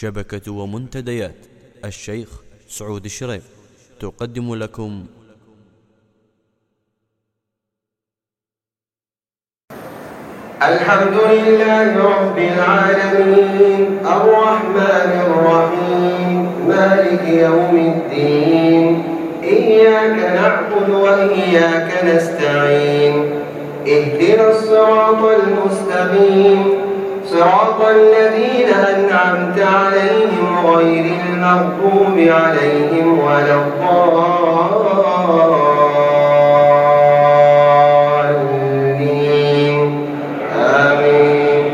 شبكة ومنتديات. الشيخ سعود الشريف. تقدم لكم. الحمد لله رب العالمين. الرحمن الرحيم. مالك يوم الدين. إياك نعبد وإياك نستعين. اهدنا الصراط المستقيم. صراط الذين أنعمت عليهم غير المغضوب عليهم ولا الضالين. آمين.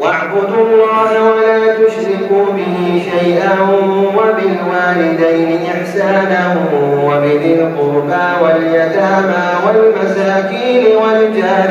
واعبدوا الله ولا تشركوا به شيئا وبالوالدين إحسانا وبذي القربى واليتامى والمساكين والجار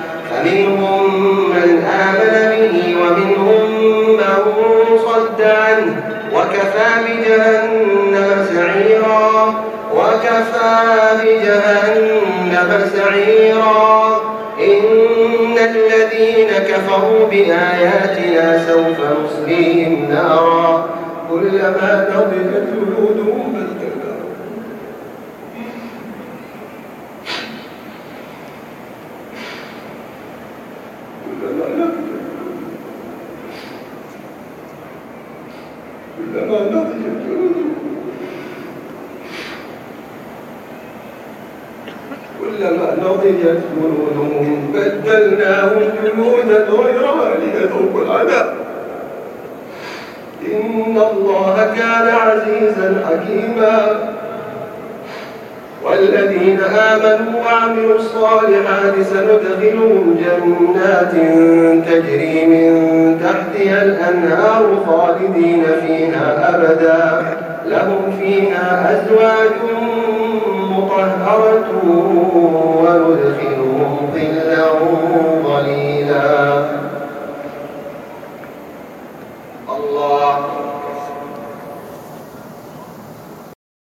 صد عنه وكفى بجهنم سعيرا وكفى بجهنم سعيرا. إن الذين كفروا بآياتنا سوف نصليهم نارا. كلما نضجت جلودهم بدلناهم كلما نضجت جلودهم بدلناهم جلودا غيرها ليذوقوا العذاب. إن الله كان عزيزا حكيما. والذين آمنوا وعملوا الصالحات سندخلهم جنات تجري من تحتها الأنهار خالدين فيها أبدا. لهم فيها أزواج ونذير